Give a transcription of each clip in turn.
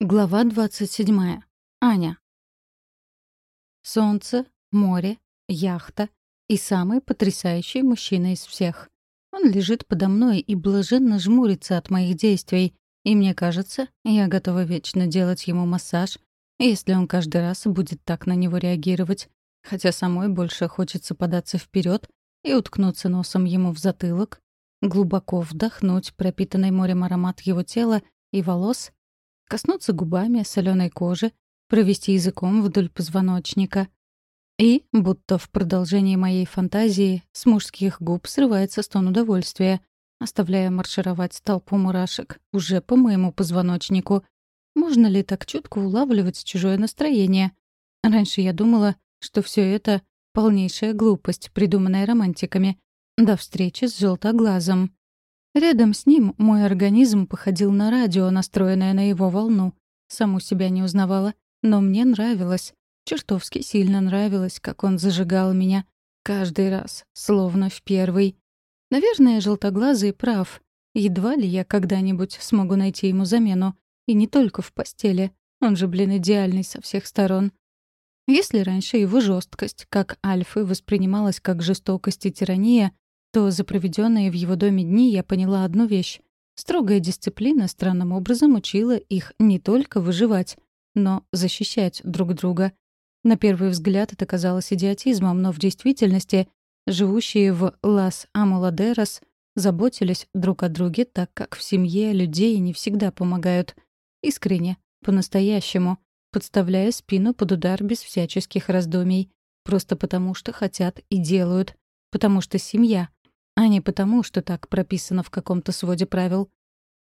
Глава 27. Аня. Солнце, море, яхта и самый потрясающий мужчина из всех. Он лежит подо мной и блаженно жмурится от моих действий, и мне кажется, я готова вечно делать ему массаж, если он каждый раз будет так на него реагировать, хотя самой больше хочется податься вперед и уткнуться носом ему в затылок, глубоко вдохнуть пропитанный морем аромат его тела и волос — коснуться губами соленой кожи, провести языком вдоль позвоночника. И, будто в продолжении моей фантазии, с мужских губ срывается стон удовольствия, оставляя маршировать толпу мурашек уже по моему позвоночнику. Можно ли так чутко улавливать чужое настроение? Раньше я думала, что все это — полнейшая глупость, придуманная романтиками, до встречи с желтоглазом. Рядом с ним мой организм походил на радио, настроенное на его волну. Саму себя не узнавала, но мне нравилось. Чертовски сильно нравилось, как он зажигал меня. Каждый раз, словно в первый. Наверное, желтоглазый прав. Едва ли я когда-нибудь смогу найти ему замену. И не только в постели. Он же, блин, идеальный со всех сторон. Если раньше его жесткость, как альфы, воспринималась как жестокость и тирания, то за проведенные в его доме дни я поняла одну вещь. Строгая дисциплина странным образом учила их не только выживать, но защищать друг друга. На первый взгляд это казалось идиотизмом, но в действительности живущие в Лас-Амуладерос заботились друг о друге так, как в семье людей не всегда помогают. Искренне, по-настоящему, подставляя спину под удар без всяческих раздумий. Просто потому, что хотят и делают. Потому что семья а не потому, что так прописано в каком-то своде правил.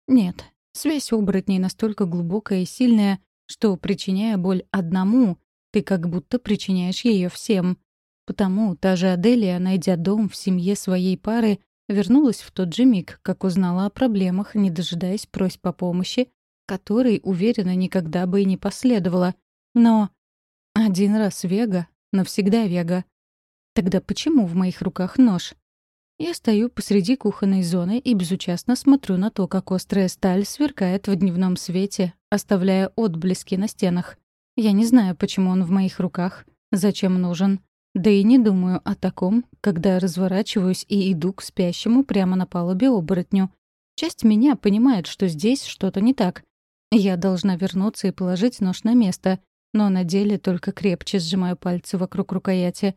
Нет, связь оборотней настолько глубокая и сильная, что, причиняя боль одному, ты как будто причиняешь ее всем. Потому та же Аделия, найдя дом в семье своей пары, вернулась в тот же миг, как узнала о проблемах, не дожидаясь просьб о помощи, которой, уверена, никогда бы и не последовала. Но один раз Вега, навсегда Вега. Тогда почему в моих руках нож? Я стою посреди кухонной зоны и безучастно смотрю на то, как острая сталь сверкает в дневном свете, оставляя отблески на стенах. Я не знаю, почему он в моих руках, зачем нужен. Да и не думаю о таком, когда разворачиваюсь и иду к спящему прямо на палубе оборотню. Часть меня понимает, что здесь что-то не так. Я должна вернуться и положить нож на место, но на деле только крепче сжимаю пальцы вокруг рукояти.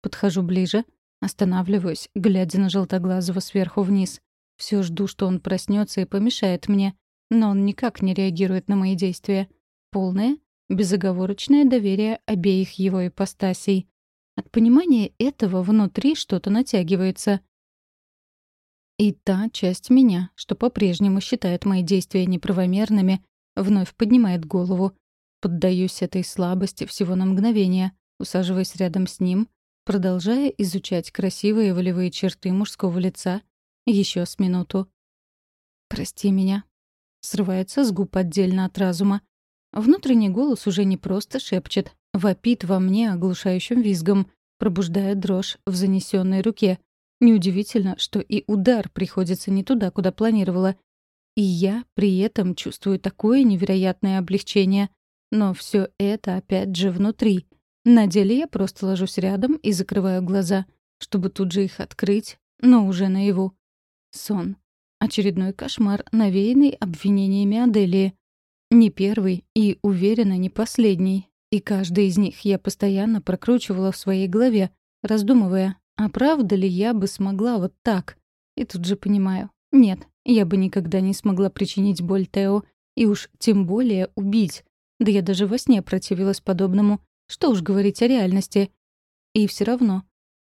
Подхожу ближе — Останавливаюсь, глядя на желтоглазого сверху вниз. Все жду, что он проснется и помешает мне, но он никак не реагирует на мои действия. Полное, безоговорочное доверие обеих его ипостасей. От понимания этого внутри что-то натягивается. И та часть меня, что по-прежнему считает мои действия неправомерными, вновь поднимает голову. Поддаюсь этой слабости всего на мгновение, усаживаясь рядом с ним, продолжая изучать красивые волевые черты мужского лица еще с минуту. «Прости меня», — срывается с губ отдельно от разума. Внутренний голос уже не просто шепчет, вопит во мне оглушающим визгом, пробуждая дрожь в занесенной руке. Неудивительно, что и удар приходится не туда, куда планировала. И я при этом чувствую такое невероятное облегчение. Но все это опять же внутри — на деле я просто ложусь рядом и закрываю глаза, чтобы тут же их открыть, но уже наяву. Сон. Очередной кошмар, навеянный обвинениями Аделии. Не первый и, уверена, не последний. И каждый из них я постоянно прокручивала в своей голове, раздумывая, а правда ли я бы смогла вот так? И тут же понимаю, нет, я бы никогда не смогла причинить боль Тео, и уж тем более убить. Да я даже во сне противилась подобному, что уж говорить о реальности. И все равно.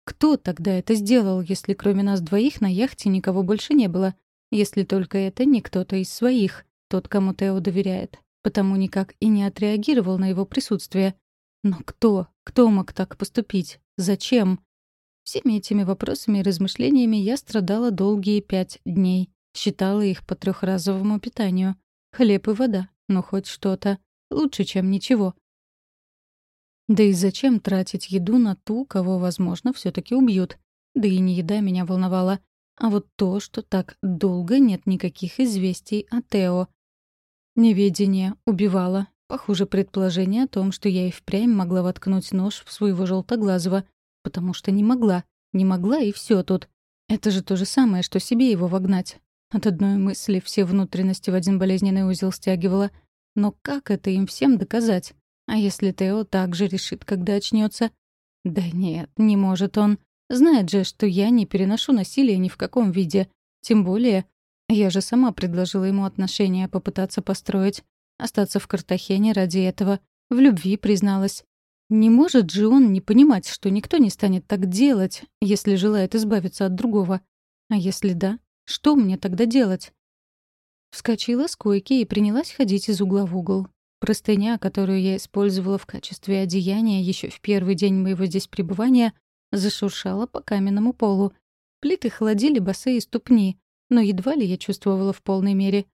Кто тогда это сделал, если кроме нас двоих на яхте никого больше не было? Если только это не кто-то из своих, тот, кому Тео доверяет. Потому никак и не отреагировал на его присутствие. Но кто? Кто мог так поступить? Зачем? Всеми этими вопросами и размышлениями я страдала долгие пять дней. Считала их по трехразовому питанию. Хлеб и вода, но хоть что-то. Лучше, чем ничего. Да и зачем тратить еду на ту, кого, возможно, все таки убьют? Да и не еда меня волновала, а вот то, что так долго нет никаких известий о Тео. Неведение убивало. Похуже предположение о том, что я и впрямь могла воткнуть нож в своего желтоглазого, потому что не могла. Не могла, и все тут. Это же то же самое, что себе его вогнать. От одной мысли все внутренности в один болезненный узел стягивало. Но как это им всем доказать? А если Тео также решит, когда очнется? Да нет, не может он. Знает же, что я не переношу насилие ни в каком виде. Тем более, я же сама предложила ему отношения попытаться построить. Остаться в Картахене ради этого. В любви призналась. Не может же он не понимать, что никто не станет так делать, если желает избавиться от другого. А если да, что мне тогда делать? Вскочила с койки и принялась ходить из угла в угол. Простыня, которую я использовала в качестве одеяния еще в первый день моего здесь пребывания, зашуршала по каменному полу. Плиты холодили босые ступни, но едва ли я чувствовала в полной мере.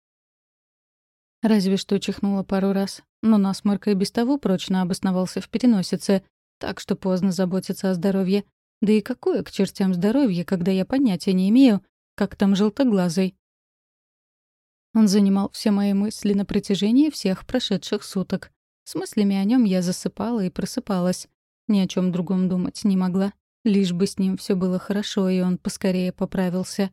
Разве что чихнула пару раз, но насморк и без того прочно обосновался в переносице, так что поздно заботиться о здоровье. Да и какое к чертям здоровье, когда я понятия не имею, как там желтоглазый. Он занимал все мои мысли на протяжении всех прошедших суток. С мыслями о нем я засыпала и просыпалась. Ни о чем другом думать не могла. Лишь бы с ним все было хорошо, и он поскорее поправился.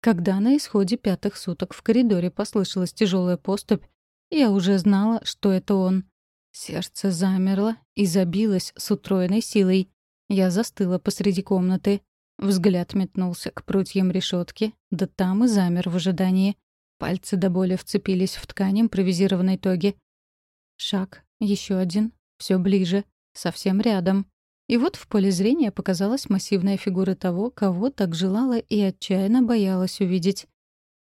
Когда на исходе пятых суток в коридоре послышалась тяжелая поступь, я уже знала, что это он. Сердце замерло и забилось с утроенной силой. Я застыла посреди комнаты. Взгляд метнулся к прутьям решетки, да там и замер в ожидании. Пальцы до боли вцепились в ткань импровизированной тоги. Шаг, еще один, все ближе, совсем рядом. И вот в поле зрения показалась массивная фигура того, кого так желала и отчаянно боялась увидеть.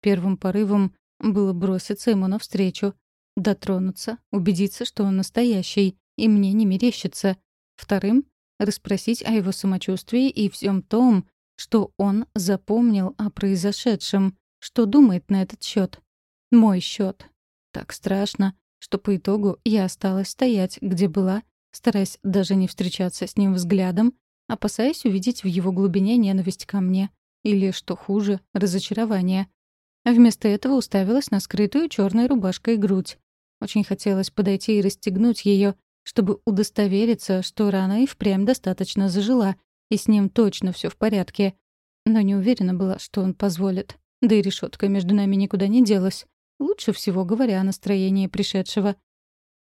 Первым порывом было броситься ему навстречу, дотронуться, убедиться, что он настоящий, и мне не мерещится. Вторым — расспросить о его самочувствии и всем том, что он запомнил о произошедшем, что думает на этот счет. Мой счет. Так страшно, что по итогу я осталась стоять, где была, стараясь даже не встречаться с ним взглядом, опасаясь увидеть в его глубине ненависть ко мне или, что хуже, разочарование. Вместо этого уставилась на скрытую черной рубашкой грудь. Очень хотелось подойти и расстегнуть ее, чтобы удостовериться, что рана и впрямь достаточно зажила, и с ним точно все в порядке. Но не уверена была, что он позволит. Да и решетка между нами никуда не делась. Лучше всего говоря о настроении пришедшего —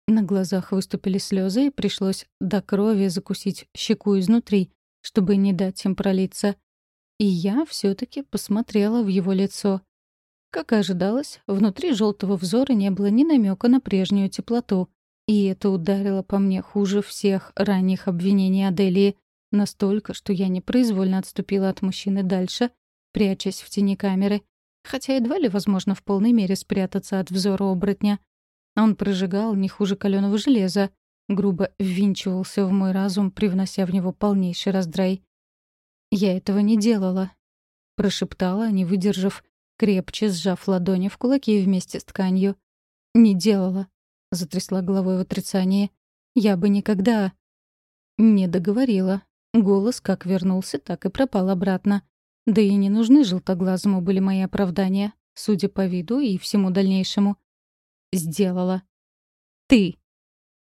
на глазах выступили слезы, и пришлось до крови закусить щеку изнутри, чтобы не дать им пролиться. И я все таки посмотрела в его лицо. Как и ожидалось, внутри желтого взора не было ни намека на прежнюю теплоту. И это ударило по мне хуже всех ранних обвинений Аделии, настолько, что я непроизвольно отступила от мужчины дальше, прячась в тени камеры, хотя едва ли возможно в полной мере спрятаться от взора оборотня — он прожигал не хуже каленого железа, грубо ввинчивался в мой разум, привнося в него полнейший раздрай. «Я этого не делала», — прошептала, не выдержав, крепче сжав ладони в кулаки вместе с тканью. «Не делала», — затрясла головой в отрицании. «Я бы никогда...» Не договорила. Голос как вернулся, так и пропал обратно. Да и не нужны желтоглазому были мои оправдания, судя по виду и всему дальнейшему сделала. Ты.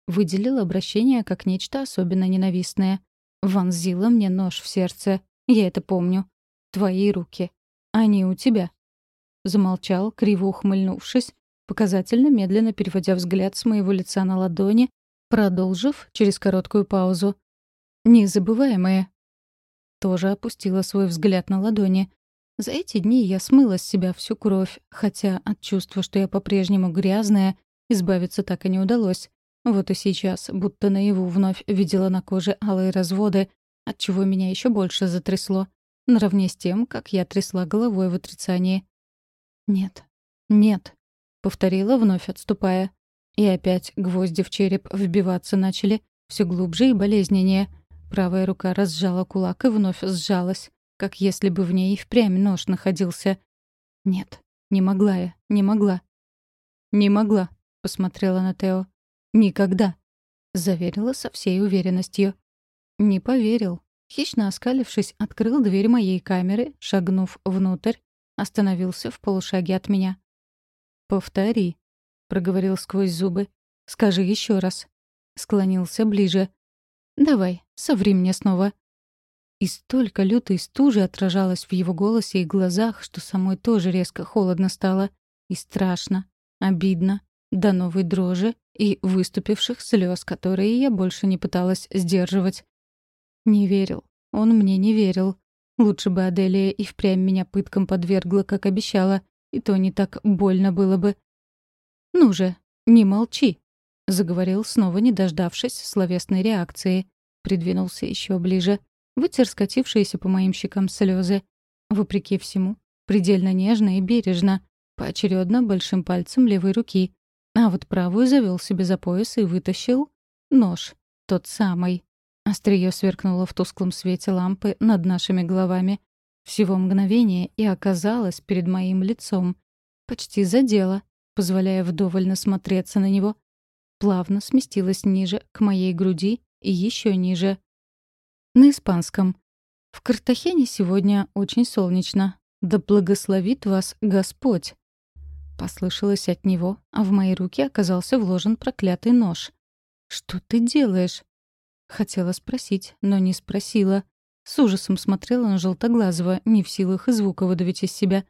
Выделил обращение как нечто особенно ненавистное. Вонзила мне нож в сердце. Я это помню. Твои руки. Они у тебя. Замолчал, криво ухмыльнувшись, показательно медленно переводя взгляд с моего лица на ладони, продолжив через короткую паузу. «Незабываемые». Тоже опустила свой взгляд на ладони, за эти дни я смыла с себя всю кровь, хотя от чувства, что я по-прежнему грязная, избавиться так и не удалось. Вот и сейчас, будто наяву вновь видела на коже алые разводы, отчего меня еще больше затрясло, наравне с тем, как я трясла головой в отрицании. «Нет, нет», — повторила, вновь отступая. И опять гвозди в череп вбиваться начали, все глубже и болезненнее. Правая рука разжала кулак и вновь сжалась как если бы в ней и впрямь нож находился. Нет, не могла я, не могла. «Не могла», — посмотрела на Тео. «Никогда», — заверила со всей уверенностью. Не поверил. Хищно оскалившись, открыл дверь моей камеры, шагнув внутрь, остановился в полушаге от меня. «Повтори», проговорил сквозь зубы. «Скажи еще раз». Склонился ближе. «Давай, соври мне снова». И столько лютой стужи отражалось в его голосе и глазах, что самой тоже резко холодно стало. И страшно, обидно, до новой дрожи и выступивших слез, которые я больше не пыталась сдерживать. Не верил. Он мне не верил. Лучше бы Аделия и впрямь меня пыткам подвергла, как обещала, и то не так больно было бы. «Ну же, не молчи», — заговорил, снова не дождавшись словесной реакции. Придвинулся еще ближе вытер скатившиеся по моим щекам слезы. Вопреки всему, предельно нежно и бережно, поочередно большим пальцем левой руки. А вот правую завел себе за пояс и вытащил нож, тот самый. Острие сверкнуло в тусклом свете лампы над нашими головами. Всего мгновение и оказалось перед моим лицом. Почти задело, позволяя вдоволь насмотреться на него. Плавно сместилась ниже, к моей груди и еще ниже — на испанском. В Картахене сегодня очень солнечно. Да благословит вас Господь. Послышалось от него, а в мои руки оказался вложен проклятый нож. «Что ты делаешь?» Хотела спросить, но не спросила. С ужасом смотрела на Желтоглазого, не в силах и звука выдавить из себя.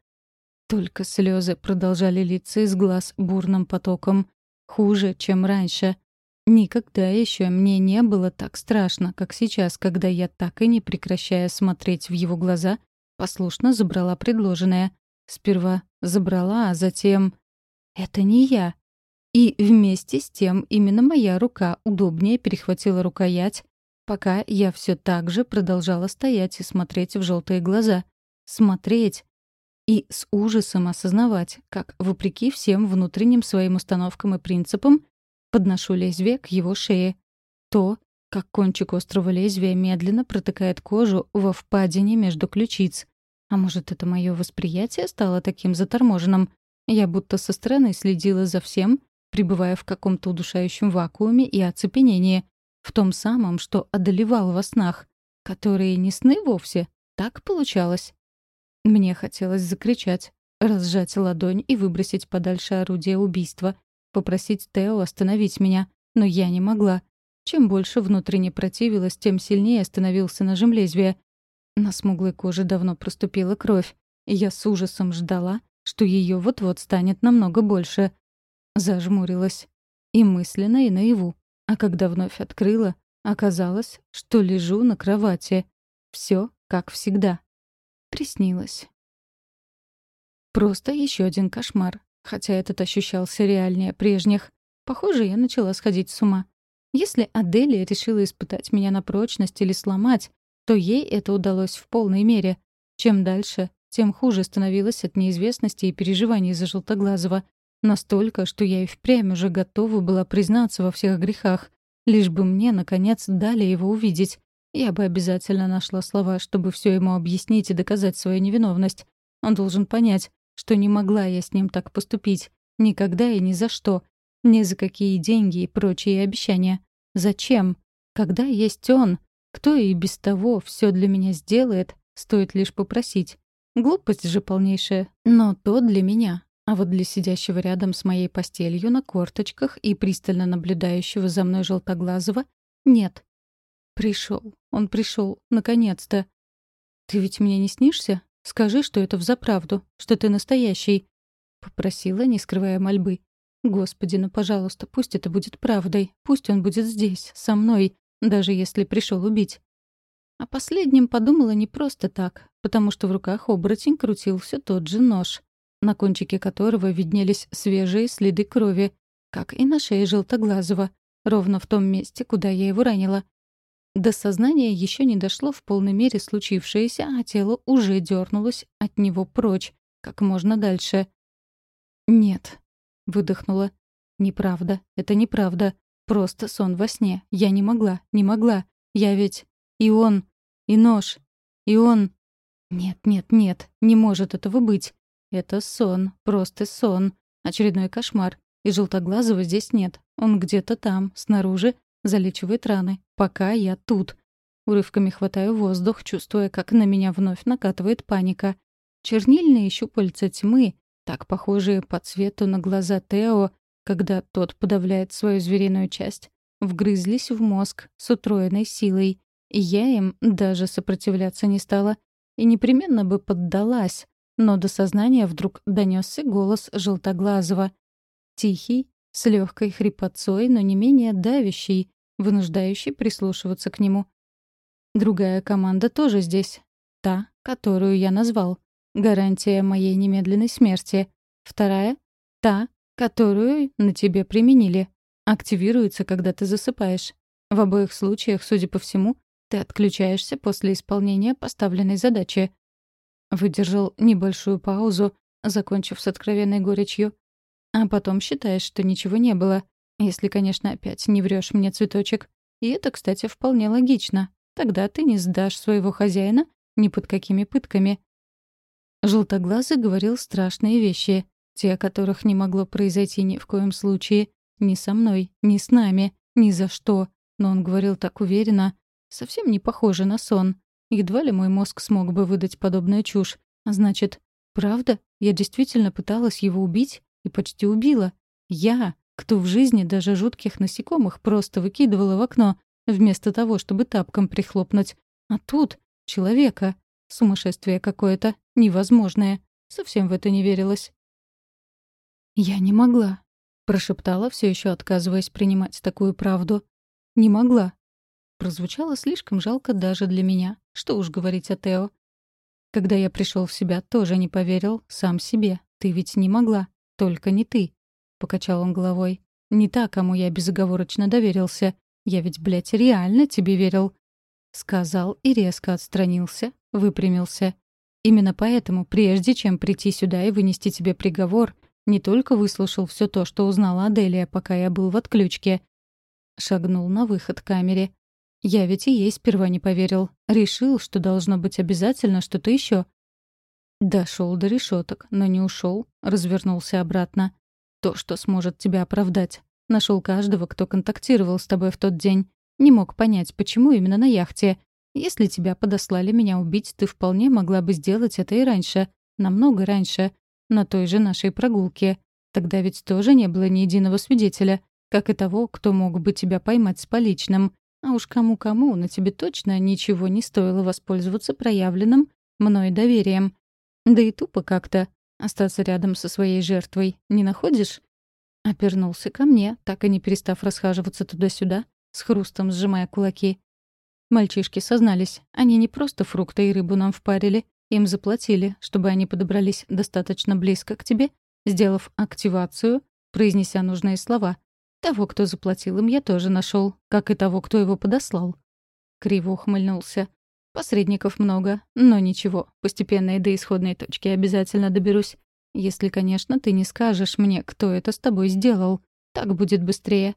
Только слезы продолжали литься из глаз бурным потоком. Хуже, чем раньше. Никогда еще мне не было так страшно, как сейчас, когда я, так и не прекращая смотреть в его глаза, послушно забрала предложенное. Сперва забрала, а затем... Это не я. И вместе с тем именно моя рука удобнее перехватила рукоять, пока я все так же продолжала стоять и смотреть в желтые глаза. Смотреть и с ужасом осознавать, как, вопреки всем внутренним своим установкам и принципам, Подношу лезвие к его шее. То, как кончик острого лезвия медленно протыкает кожу во впадине между ключиц. А может, это мое восприятие стало таким заторможенным? Я будто со стороны следила за всем, пребывая в каком-то удушающем вакууме и оцепенении, в том самом, что одолевал во снах, которые не сны вовсе. Так получалось. Мне хотелось закричать, разжать ладонь и выбросить подальше орудие убийства, попросить Тео остановить меня, но я не могла. Чем больше внутренне противилась, тем сильнее становился нажим лезвия. На смуглой коже давно проступила кровь, и я с ужасом ждала, что ее вот-вот станет намного больше. Зажмурилась. И мысленно, и наяву. А когда вновь открыла, оказалось, что лежу на кровати. Все как всегда. Приснилось. Просто еще один кошмар хотя этот ощущался реальнее прежних. Похоже, я начала сходить с ума. Если Аделия решила испытать меня на прочность или сломать, то ей это удалось в полной мере. Чем дальше, тем хуже становилось от неизвестности и переживаний за Желтоглазого. Настолько, что я и впрямь уже готова была признаться во всех грехах, лишь бы мне, наконец, дали его увидеть. Я бы обязательно нашла слова, чтобы все ему объяснить и доказать свою невиновность. Он должен понять, что не могла я с ним так поступить. Никогда и ни за что. Ни за какие деньги и прочие обещания. Зачем? Когда есть он? Кто и без того все для меня сделает, стоит лишь попросить. Глупость же полнейшая. Но то для меня. А вот для сидящего рядом с моей постелью на корточках и пристально наблюдающего за мной желтоглазого — нет. Пришел. Он пришел. Наконец-то. «Ты ведь мне не снишься?» Скажи, что это взаправду, что ты настоящий», — попросила, не скрывая мольбы. «Господи, ну, пожалуйста, пусть это будет правдой. Пусть он будет здесь, со мной, даже если пришел убить». О последнем подумала не просто так, потому что в руках оборотень крутился тот же нож, на кончике которого виднелись свежие следы крови, как и на шее желтоглазого, ровно в том месте, куда я его ранила. До сознания еще не дошло в полной мере случившееся, а тело уже дернулось от него прочь, как можно дальше. «Нет», — выдохнула. «Неправда, это неправда. Просто сон во сне. Я не могла, не могла. Я ведь... И он... И нож... И он... Нет, нет, нет, не может этого быть. Это сон, просто сон. Очередной кошмар. И желтоглазого здесь нет. Он где-то там, снаружи, залечивает раны, пока я тут. Урывками хватаю воздух, чувствуя, как на меня вновь накатывает паника. Чернильные щупальца тьмы, так похожие по цвету на глаза Тео, когда тот подавляет свою звериную часть, вгрызлись в мозг с утроенной силой, и я им даже сопротивляться не стала. И непременно бы поддалась, но до сознания вдруг донесся голос Желтоглазого. Тихий, с легкой хрипотцой, но не менее давящий, вынуждающий прислушиваться к нему. Другая команда тоже здесь. Та, которую я назвал. Гарантия моей немедленной смерти. Вторая — та, которую на тебе применили. Активируется, когда ты засыпаешь. В обоих случаях, судя по всему, ты отключаешься после исполнения поставленной задачи. Выдержал небольшую паузу, закончив с откровенной горечью. А потом считаешь, что ничего не было. Если, конечно, опять не врешь мне, цветочек. И это, кстати, вполне логично. Тогда ты не сдашь своего хозяина ни под какими пытками. Желтоглазый говорил страшные вещи, те, о которых не могло произойти ни в коем случае. Ни со мной, ни с нами, ни за что. Но он говорил так уверенно, совсем не похоже на сон. Едва ли мой мозг смог бы выдать подобную чушь. А значит, правда, я действительно пыталась его убить и почти убила. Я, кто в жизни даже жутких насекомых просто выкидывала в окно, вместо того, чтобы тапком прихлопнуть. А тут человека. Сумасшествие какое-то, невозможное. Совсем в это не верилось. «Я не могла», — прошептала, все еще отказываясь принимать такую правду. «Не могла». Прозвучало слишком жалко даже для меня. Что уж говорить о Тео. Когда я пришел в себя, тоже не поверил сам себе. Ты ведь не могла. Только не ты. Покачал он головой. Не та, кому я безоговорочно доверился. Я ведь, блядь, реально тебе верил. Сказал и резко отстранился, выпрямился. Именно поэтому, прежде чем прийти сюда и вынести тебе приговор, не только выслушал все то, что узнала Аделия, пока я был в отключке. Шагнул на выход к камере. Я ведь и ей сперва не поверил. Решил, что должно быть обязательно что-то еще. Дошел до решеток, но не ушел, развернулся обратно. То, что сможет тебя оправдать. Нашел каждого, кто контактировал с тобой в тот день. Не мог понять, почему именно на яхте. Если тебя подослали меня убить, ты вполне могла бы сделать это и раньше. Намного раньше. На той же нашей прогулке. Тогда ведь тоже не было ни единого свидетеля. Как и того, кто мог бы тебя поймать с поличным. А уж кому-кому, на тебе точно ничего не стоило воспользоваться проявленным мной доверием. Да и тупо как-то остаться рядом со своей жертвой, не находишь? Опернулся ко мне, так и не перестав расхаживаться туда-сюда, с хрустом сжимая кулаки. Мальчишки сознались, они не просто фрукты и рыбу нам впарили, им заплатили, чтобы они подобрались достаточно близко к тебе, сделав активацию, произнеся нужные слова — того, кто заплатил им, я тоже нашел, как и того, кто его подослал. Криво ухмыльнулся. Посредников много, но ничего, постепенно и до исходной точки обязательно доберусь. Если, конечно, ты не скажешь мне, кто это с тобой сделал. Так будет быстрее.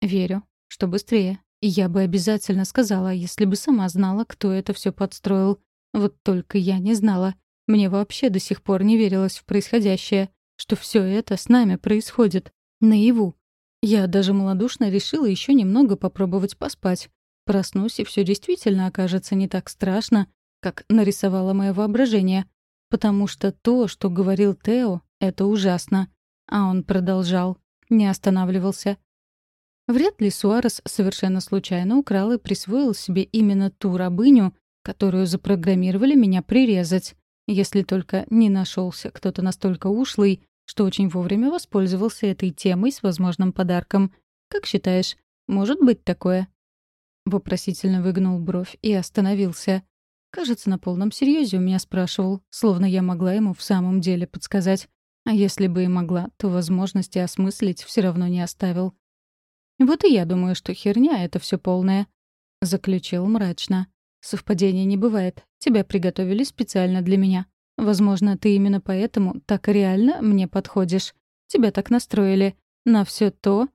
Верю, что быстрее. И я бы обязательно сказала, если бы сама знала, кто это все подстроил. Вот только я не знала. Мне вообще до сих пор не верилось в происходящее, что все это с нами происходит. Наяву. Я даже малодушно решила еще немного попробовать поспать. Проснусь, и все действительно окажется не так страшно, как нарисовало мое воображение. Потому что то, что говорил Тео, это ужасно. А он продолжал, не останавливался. Вряд ли Суарес совершенно случайно украл и присвоил себе именно ту рабыню, которую запрограммировали меня прирезать, если только не нашелся кто-то настолько ушлый, что очень вовремя воспользовался этой темой с возможным подарком. Как считаешь, может быть такое?» Вопросительно выгнул бровь и остановился. Кажется, на полном серьезе у меня спрашивал, словно я могла ему в самом деле подсказать. А если бы и могла, то возможности осмыслить все равно не оставил. «Вот и я думаю, что херня это все полная», — заключил мрачно. «Совпадения не бывает. Тебя приготовили специально для меня. Возможно, ты именно поэтому так реально мне подходишь. Тебя так настроили на все то,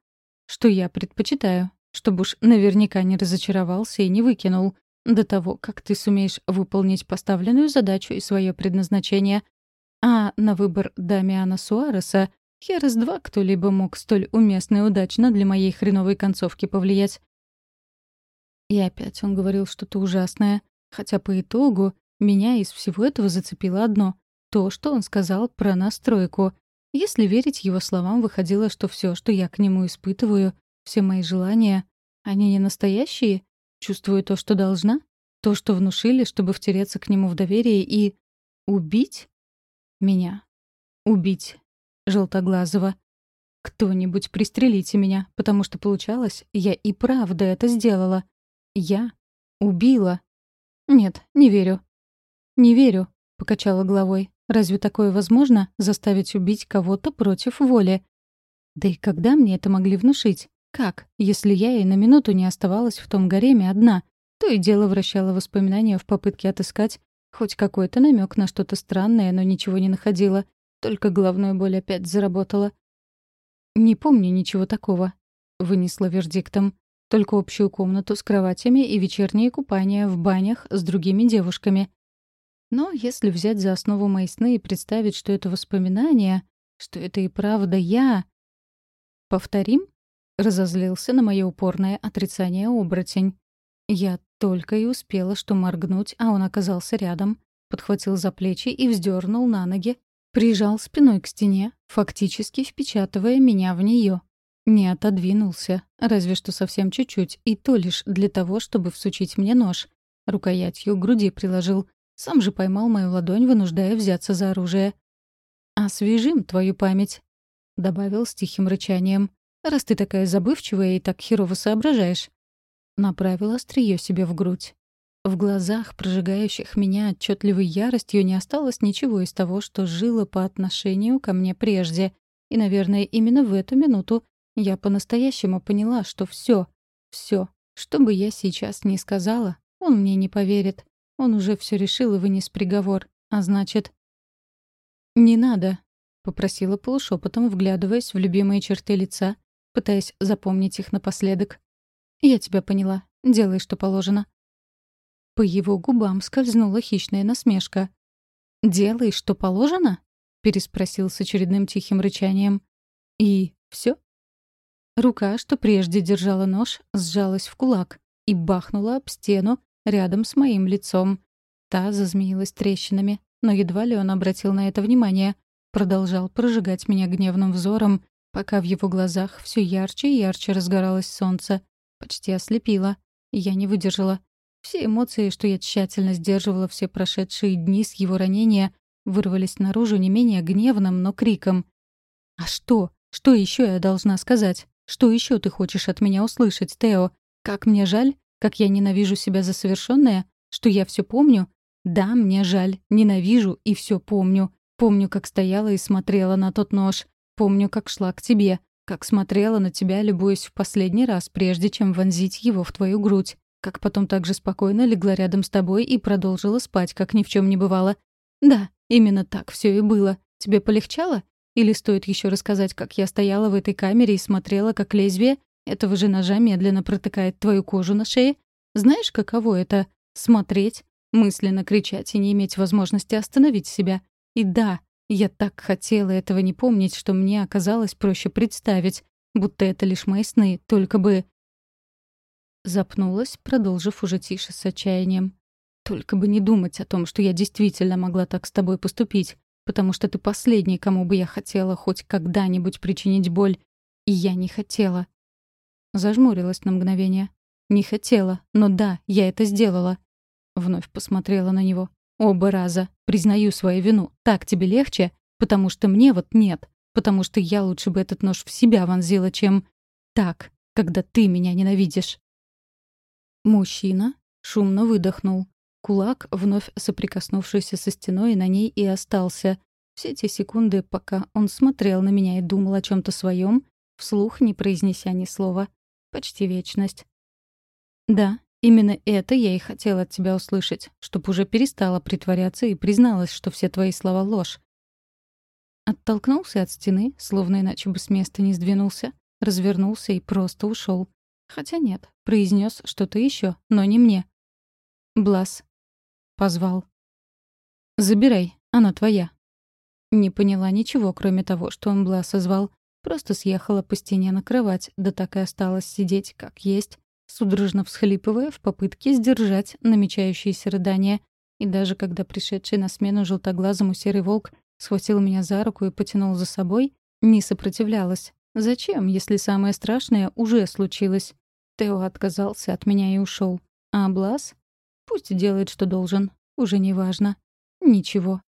что я предпочитаю, чтобы уж наверняка не разочаровался и не выкинул до того, как ты сумеешь выполнить поставленную задачу и свое предназначение. А на выбор Дамиана Суареса хер из два кто-либо мог столь уместно и удачно для моей хреновой концовки повлиять. И опять он говорил что-то ужасное, хотя по итогу меня из всего этого зацепило одно — то, что он сказал про настройку. Если верить его словам, выходило, что все, что я к нему испытываю, все мои желания, они не настоящие? Чувствую то, что должна? То, что внушили, чтобы втереться к нему в доверие и... убить? Меня. Убить. Желтоглазого. Кто-нибудь пристрелите меня, потому что получалось, я и правда это сделала. Я убила. Нет, не верю. Не верю, покачала головой. Разве такое возможно заставить убить кого-то против воли? Да и когда мне это могли внушить? Как, если я и на минуту не оставалась в том гареме одна, то и дело вращала воспоминания в попытке отыскать хоть какой-то намек на что-то странное, но ничего не находила. Только головную боль опять заработала. «Не помню ничего такого», — вынесла вердиктом. «Только общую комнату с кроватями и вечерние купания в банях с другими девушками». Но если взять за основу мои сны и представить, что это воспоминания, что это и правда я... «Повторим?» — разозлился на мое упорное отрицание оборотень. Я только и успела, что моргнуть, а он оказался рядом, подхватил за плечи и вздернул на ноги, прижал спиной к стене, фактически впечатывая меня в нее. Не отодвинулся, разве что совсем чуть-чуть, и то лишь для того, чтобы всучить мне нож. Рукоятью к груди приложил, сам же поймал мою ладонь, вынуждая взяться за оружие. «Освежим твою память», — добавил с тихим рычанием. «Раз ты такая забывчивая и так херово соображаешь». Направил острие себе в грудь. В глазах, прожигающих меня отчетливой яростью, не осталось ничего из того, что жило по отношению ко мне прежде. И, наверное, именно в эту минуту я по-настоящему поняла, что все, все, что бы я сейчас ни сказала, он мне не поверит. Он уже все решил и вынес приговор. А значит... «Не надо», — попросила полушепотом, вглядываясь в любимые черты лица, пытаясь запомнить их напоследок. «Я тебя поняла. Делай, что положено». По его губам скользнула хищная насмешка. «Делай, что положено?» — переспросил с очередным тихим рычанием. «И все?» Рука, что прежде держала нож, сжалась в кулак и бахнула об стену рядом с моим лицом. Та зазмеилась трещинами, но едва ли он обратил на это внимание. Продолжал прожигать меня гневным взором, пока в его глазах все ярче и ярче разгоралось солнце. Почти ослепила. Я не выдержала. Все эмоции, что я тщательно сдерживала все прошедшие дни с его ранения, вырвались наружу не менее гневным, но криком. «А что? Что еще я должна сказать? Что еще ты хочешь от меня услышать, Тео? Как мне жаль? Как я ненавижу себя за совершенное? Что я все помню? Да, мне жаль. Ненавижу и все помню. Помню, как стояла и смотрела на тот нож. Помню, как шла к тебе как смотрела на тебя, любуясь в последний раз, прежде чем вонзить его в твою грудь, как потом так же спокойно легла рядом с тобой и продолжила спать, как ни в чем не бывало. Да, именно так все и было. Тебе полегчало? Или стоит еще рассказать, как я стояла в этой камере и смотрела, как лезвие этого же ножа медленно протыкает твою кожу на шее? Знаешь, каково это — смотреть, мысленно кричать и не иметь возможности остановить себя? И да, я так хотела этого не помнить, что мне оказалось проще представить, будто это лишь мои сны, только бы... Запнулась, продолжив уже тише с отчаянием. Только бы не думать о том, что я действительно могла так с тобой поступить, потому что ты последний, кому бы я хотела хоть когда-нибудь причинить боль. И я не хотела. Зажмурилась на мгновение. Не хотела, но да, я это сделала. Вновь посмотрела на него. Оба раза. Признаю свою вину. Так тебе легче? Потому что мне вот нет. Потому что я лучше бы этот нож в себя вонзила, чем так, когда ты меня ненавидишь. Мужчина шумно выдохнул. Кулак, вновь соприкоснувшийся со стеной, на ней и остался. Все те секунды, пока он смотрел на меня и думал о чем то своем, вслух не произнеся ни слова. Почти вечность. Да, Именно это я и хотела от тебя услышать, чтоб уже перестала притворяться и призналась, что все твои слова — ложь. Оттолкнулся от стены, словно иначе бы с места не сдвинулся, развернулся и просто ушел. Хотя нет, произнес что-то еще, но не мне. «Блас». Позвал. «Забирай, она твоя». Не поняла ничего, кроме того, что он Бласа звал. Просто съехала по стене на кровать, да так и осталась сидеть, как есть, судорожно всхлипывая в попытке сдержать намечающиеся рыдания. И даже когда пришедший на смену желтоглазому серый волк Схватил меня за руку и потянул за собой. Не сопротивлялась. Зачем, если самое страшное уже случилось? Тео отказался от меня и ушел. А Блас? Пусть делает, что должен. Уже не важно. Ничего.